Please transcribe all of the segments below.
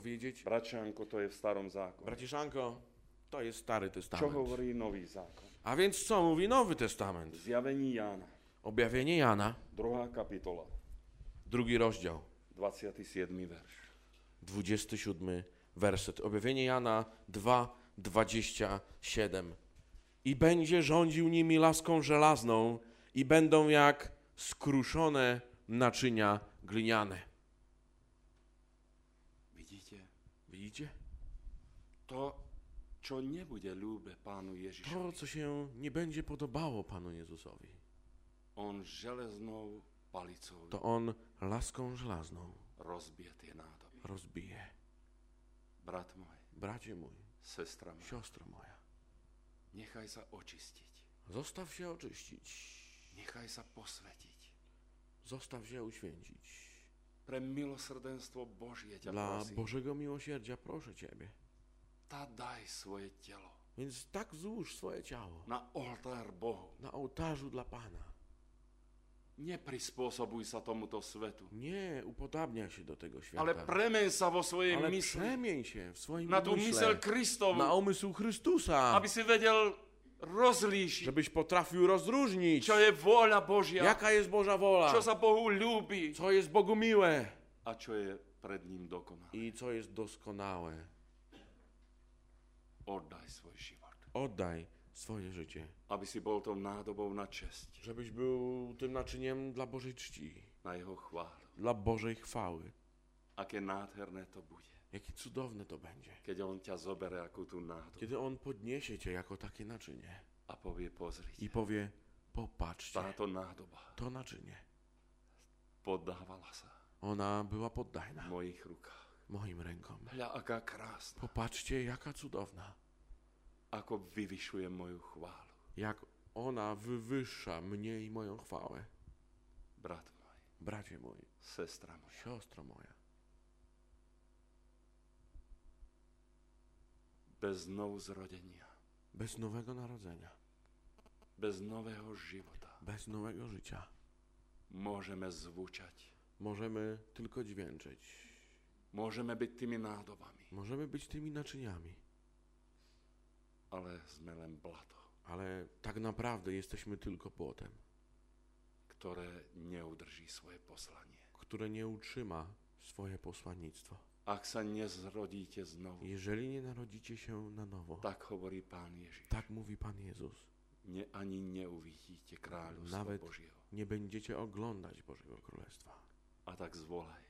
powiedzieć, Braćanko, to je v starom zákone. braciszanko, to jest Stary Čo Testament. hovorí nový zákon? A więc co mówi Nowy Testament? Zjavení Jána, Objawienie Jana, druhá kapitola, drugi rozdział, 27. verš. 27 werset. Objawienie Jana 2, 27. I będzie rządził nimi laską żelazną i będą jak skruszone naczynia gliniane. Widzicie? To, čo nebude ľúbe pánu Ježišovi, To, co się nie będzie podobało Panu Jezusowi, on železnou palicou to On laską żelazną rozbije tie nádoby. rozbije. Brat môj, Bracie mój, sestra moja, siostro moja, nechaj sa očistiť. zostaw się oczyścić, Nechaj sa posvetiť. zostaw się uświęcić. Pre milosrdenstvo Božie ťa Dla prosím. Bożego miłosierdzia proszę Ciebie. Tá daj svoje telo Więc tak złóż swoje ciało na oltár Bohu. na ołtarzu dla Pana. Neprispôsobuj sa tomuto svetu, Nie upodabnia się do tego świata, ale premen sa vo svojej ale mysli przemień się w swoim na tú umyśle mysel Kristovu, na umysł Chrystusa, aby si vedel rozlíšiť, żebyś potrafił rozróżnić, čo je vôľa Božia, jaka jest Boża wola, čo sa Bohu ľúbi co jest Bogu miłe. A čo je pred ním dokonalé. i co jest doskonałe. Oddaj svoj život, Oddaj swoje życie, aby si bol tou nádobou na česť, żebyś był tym naczyniem dla Bożej czci, na jeho chválu. dla Bożej chwały. Aké nádherné to bude, Jakie cudowne to będzie, keď on ťa zobere ako tú nádobu kiedy On podniesie cię jako takie naczynie a povie, pozrite, i powie, popatrzcie, táto nádoba to naczynie. poddávala sa Ona była poddajna mojich rukách. moim rękom. Hľa, aká krásna, Popatrzcie, jaka cudowna. ako vyvyšuje moju chválu. Jak ona wywyższa mnie i moją chwałę. Brat môj, Bracie mój, sestra moja, siostro moja. Bez znovu zrodenia, Bez nowego narodzenia, bez nového života bez nowego życia môžeme zvučať. możemy tylko dźwięczyć. Môžeme byť tými nádobami, Możemy być tymi naczyniami, ale sme len blato, ale tak naprawdę jesteśmy tylko płotem, ktoré neudrží svoje poslanie. które nie utrzyma swoje posłannictwo. Ak sa nezrodíte znovu, Jeżeli nie narodzicie się na nowo, tak hovorí Pán Ježiš, tak mówi Pan Jezus, ne, ani neuvidíte kráľovstvo Nawet- Božieho. nie będziecie oglądać Bożego Królestwa. A tak zvolaj,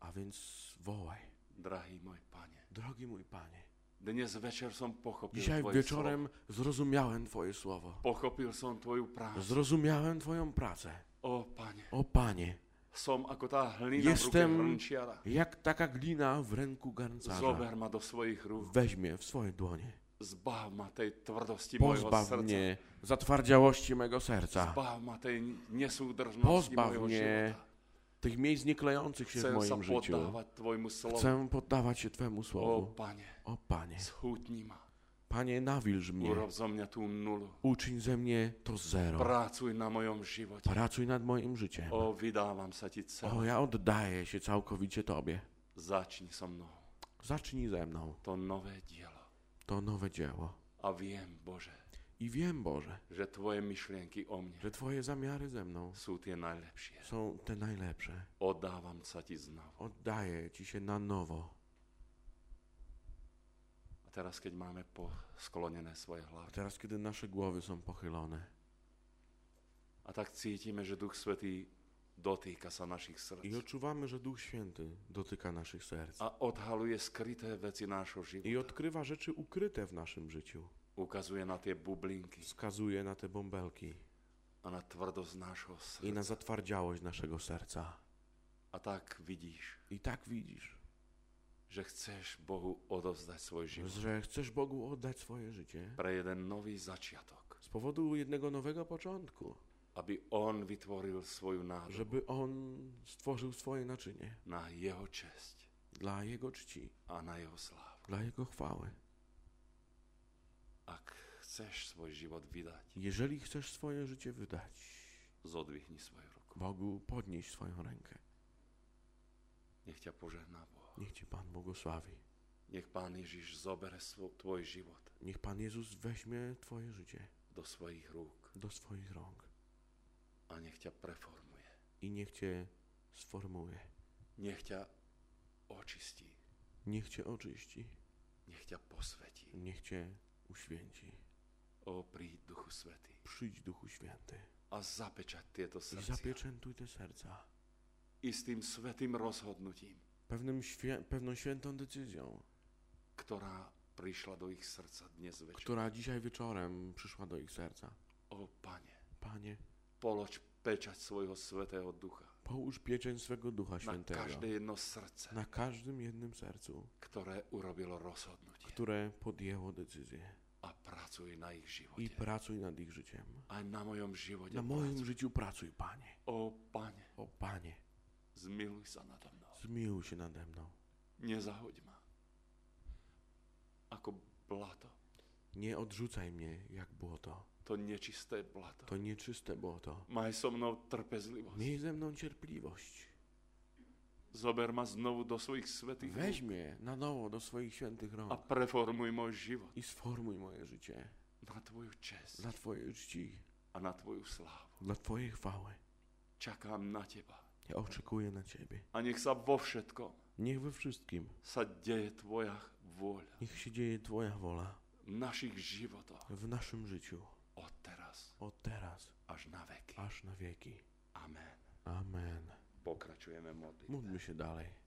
A więc wołaj, drahý môj Pane. drogi mój Panie, Dnes večer som pochopil dzisiaj Tvoje wieczorem zrozumiałem Twoje słowo. slovo. Pochopil som Tvoju prácu. Zrozumiałem Twoją pracę. O, Pane, O Panie, som ako tá hlina v ruke Jestem- hrnčiara. jak taka glina w ręku garncarza. Zober ma do svojich rúk. Weźmie w swoje dłonie. Zbav ma tej tvrdosti mojho Pozbaw srdca. mnie zatwardziałości mego serca. Zbav ma tej nesúdržnosti mojho mnie života. tych miejsc nieklejących się w Chcem sa moim życiu. poddávať Tvojmu slovu. Chcę poddawać się Twemu O, słowu. Pane, O Panie, schutni ma. Panie, nawilż mnie. Uczyń ze mnie to zero. Pracuj na mojom živote. Pracuj nad moim życiem. O, sa Ti celé. O, ja oddaję się całkowicie Tobie. Začni so mnou Zacznij ze mną to nové dielo. to nowe dzieło. A viem, Bože, I wiem, Boże, že Tvoje myšlienky o mne że Twoje zamiary ze mną sú tie najlepšie. są te najlepsze. Oddávam sa Ti znovu. Oddaję Ci się na nowo. A teraz, keď máme sklonené svoje A hlavy. teraz, kiedy nasze głowy są pochylone A tak cítime, že Duch Svetý dotýka sa našich i srdc. odczuwamy, że Duch Święty dotyka naszych serc A odhaluje skryté veci nášho i života. odkrywa rzeczy ukryte w naszym życiu. Ukazuje na tie bublinky Wskazuje na te bąbelki a na tvrdosť nášho i na zatwardziałość naszego serca. A tak vidíš, I tak widzisz, že chceš Bohu odovzdať svoj život że chcesz Bogu oddać swoje życie pre jeden nový začiatok. z powodu jednego nowego początku, Aby On vytvoril svoju nádobu żeby On stworzył swoje naczynie na Jeho česť dla Jego czci, a na Jeho slávu. dla Jego chwały. Ak chceš svoj život vydať, Jeżeli chcesz swoje życie wydać, zodvihni svoju ruku. Bogu podnieś swoją rękę. Nech ťa požehná Boh. Niech Ci Pan błogosławi. Nech Pán Ježiš zobere svo, tvoj život Niech Pan Jezus weźmie Twoje życie do svojich rúk do swoich rąk a nech ťa preformuje. i niech Cię sformuje. Nech ťa očistí. Niech Cię oczyści. Nech ťa posvetí. Niech Cię uświęci. O, príď Duchu Svetý Przyjdź Duchu Święty a zapečať tieto i srdcia zapieczętuj te serca istým svetým rozhodnutím, pewnym świe, pewną świętą decyzją, ktorá prišla do ich srdca dnes večer. która dzisiaj wieczorem przyszła do ich serca. O, Pane, Panie, polož pečať svojho svetého ducha połóż pieczęć swego Ducha na Świętego každé jedno srdce, na każdym jednym sercu, ktoré urobilo rozhodnutie które podjęło decyzję a pracuj na ich i živote. pracuj nad ich życiem. Aj na mojom živote Na moim pracuj. życiu pracuj, Panie. O, Pane, O Panie, zmiluj sa nado mnou. Zmiłuj się nade mną. Nezahoď ma. Ako blato. Nie odrzucaj mnie jak błoto. To nečisté blato. To nieczyste błoto. Maj so mnou trpezlivosť. Miej ze mną cierpliwość. Zober ma znovu do svojich svetých Weź mnie na nowo do swoich świętych a rąk preformuj môj život i sformuj moje życie na Tvoju čest dla Twojej czci, a na Tvoju slávu. dla Twojej chwały. Čakám na Teba. Ja oczekuję na Ciebie. A nech sa vo všetkom Niech we wszystkim, sa deje Tvoja vôľa niech się dzieje Twoja wola našich životoch w naszym życiu od teraz od teraz až na veky. aż na wieki. Amen. Amen. Pokračujeme modliť. Módlmy się dalej.